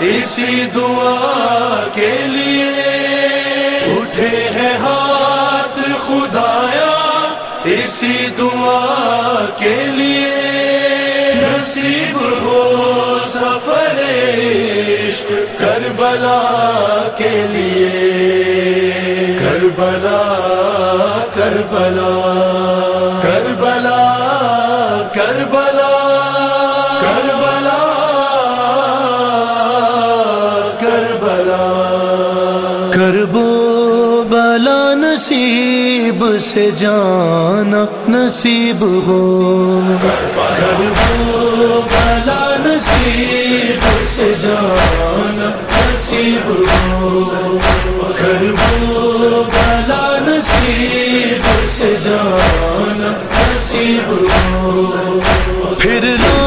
اسی دعا کے لیے اٹھے ہیں ہاتھ خدایا، اسی دعا کے لیے نصیب ہو سفر عشق کربلا کے لیے۔ کربلا کربلا کربلا کربلا سے جانا نصیب ہو۔ کربو بلا نصیب سے جانا نصیب ہو۔ کربو بلا نصیب سے جانا نصیب ہو۔ پھر لوٹ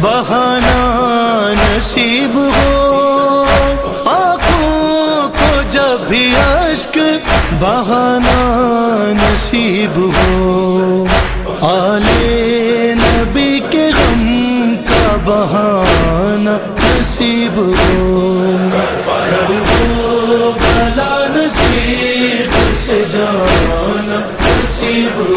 بہانا نصیب ہو۔ آنکھوں کو جب بھی اشک بہانا نصیب ہو۔ آلے نبی کے غم کا بہانا نصیب ہو۔ کربو نصیب سے جانا نصیب ہو۔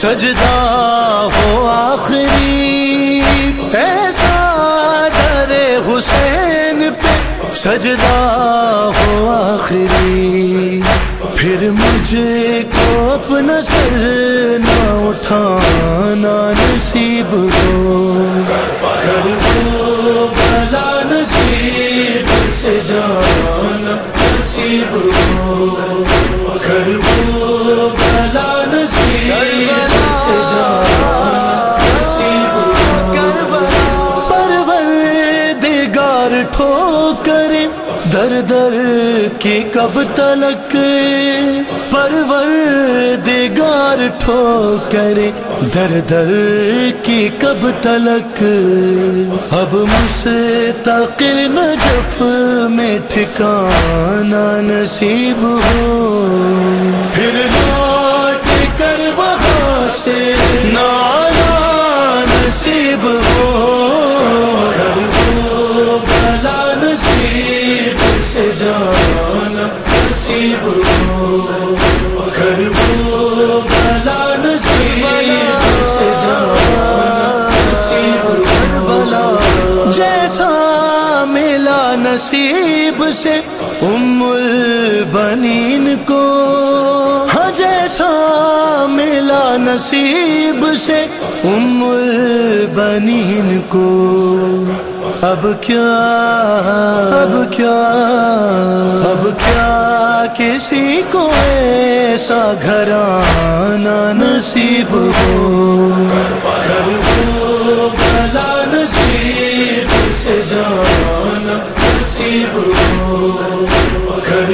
سجدہ ہو آخری، ایسا در حسین پہ سجدہ ہو آخری۔ پھر مجھے کو اپنا سر نہ اٹھانا نصیب ہو۔ کربو بلا نصیب سے جانا نصیب ہو۔ کربو کب تلک پروردگار ٹھوکر در در کی کب تلک۔ اب مستقل نجف میں ٹھکانا نصیب ہو۔ پھر لوٹ کر وہاں سے نانا نصیب ہو۔ نصیب ہو بلا نصیب سے جانا نصیب ہو جیسا ملا نصیب سے ام البنین کو۔ ہاں جیسا ملا نصیب سے ام البنین کو۔ اب کیا اب کیا اب کیا کسی کو ایسا گھرانا نصیب ہو؟ کربو بلا نصیب سے جانا نصیب ہو۔ گھر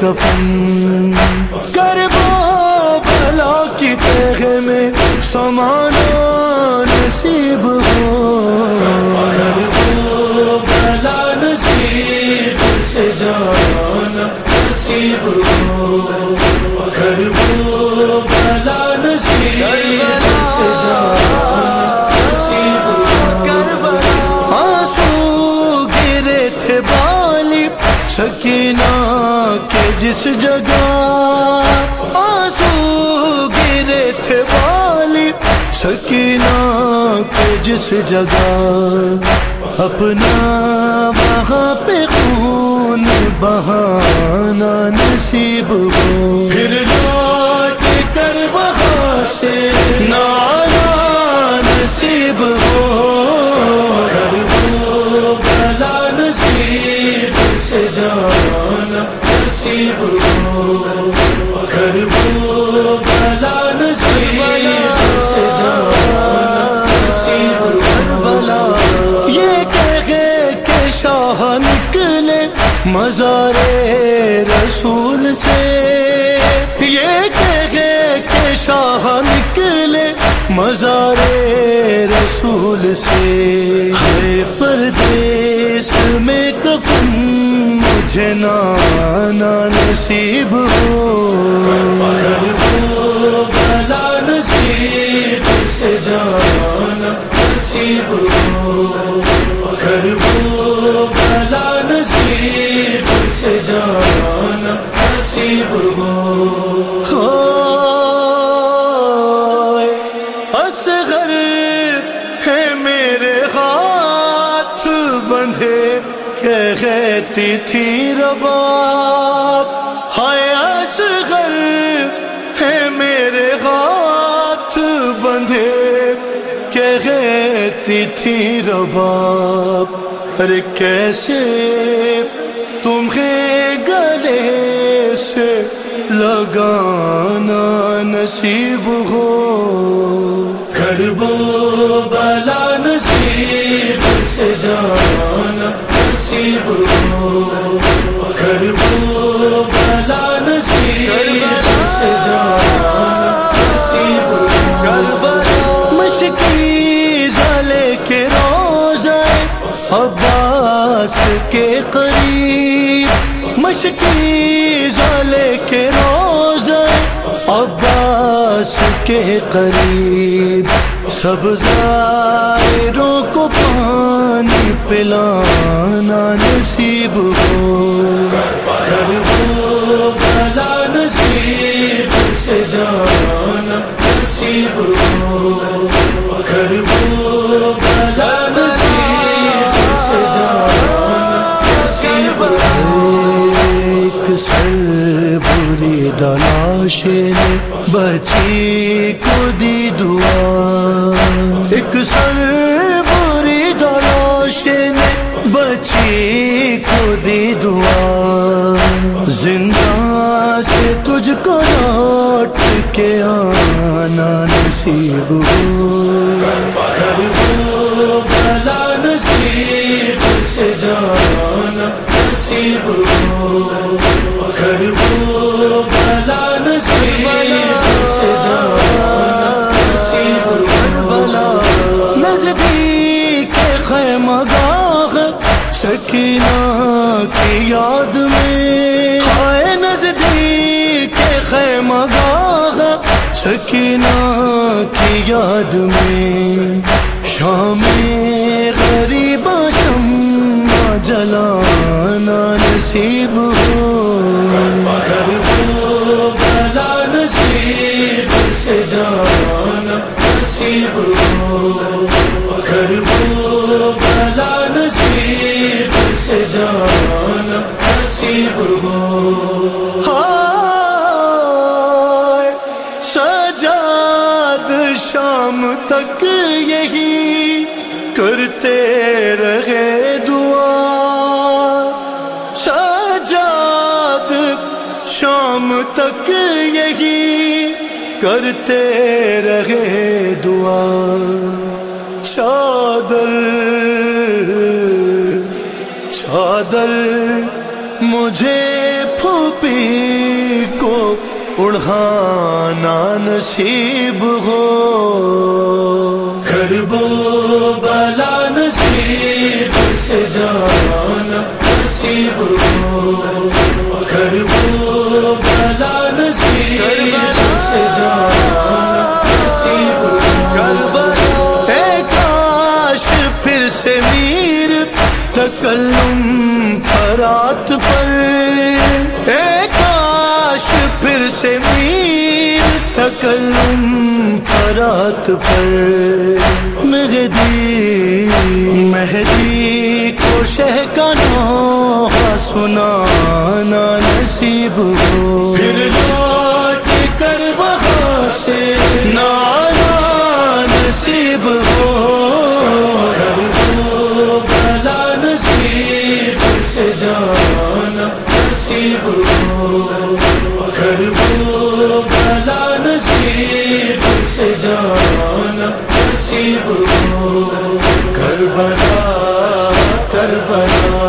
کفن۔ کربو بلا کی تہ میں سمانا جس جگہ آنسو گرے تھے بالی سکینہ کے جس جگہ اپنا وہاں پہ خون بہانا نصیب ہو۔ پھر لوٹ کر وہاں سے نانا نصیب ہو۔ نصیب ہو گھر کو بلا نصیب سے جانا نصیب ہو یہ کہے کہ شاہ نکلے مزار رسول سے یہ کہے کہ شاہ نکلے مزار رسول سے ہے پردیس میں کفن مجھے نانا نصیب ہو۔ گھر بلا نصیب سے جانا نصیب ہو گھر کو بلا نصیب سے جانا نصیب ہو۔ کہتی تھی رباب ہائے اصغر ہے میرے ہاتھ بندھے۔ کہتی تھی رباب ارے کیسے تمہیں گلے سے لگانا نصیب ہو۔ گھر بو بلا نصیب سے جانا۔ نصیب ہو گھر بو بلا نصیب سے جانا نصیب ہو۔ مشکی زلے کے روز عباس کے قریب۔ مشکی زلے کے روز عباس کے قریب۔ سب زائروں کو پانی پلانا نصیب ہو۔ گھر بو بلا نصیب سے جانا نصیب ہو۔ گھر بو بلا نصیب سے جانا نصیب ہو۔ ایک سر بری دلاش نے بچی کو دی دعا۔ ایک سر بچی کو دعا۔ زندہ سے تجھ کو لوٹ کے آنا نصیب ہو۔ گھر بو بلا نصیب سے جانا نصیب ہو۔ سکینہ کی یاد میں ہائے نزدیک خیمہ گاہ سکینہ کی یاد میں شام غریب شمع جلانا نصیب ہو۔ گھر بو بلا نصیب سے جانا نصیب ہو۔ گھر بلا سجاد شام تک یہی کرتے رہے دعا۔ سجاد شام تک یہی کرتے رہے دعا۔ چادر چادر مجھے پھوپھی کو اڑھانا نصیب ہو۔ گھر بو بلا نصیب سے جانا نصیب ہو۔ گھر بو بلا نصیب سے جانا نصیب ہو۔ کاش پھر سے میر تکلم فرات پر فرات پر مہدی مہدی شہ کا نوحہ سنانا نصیب ہوا۔ کربلا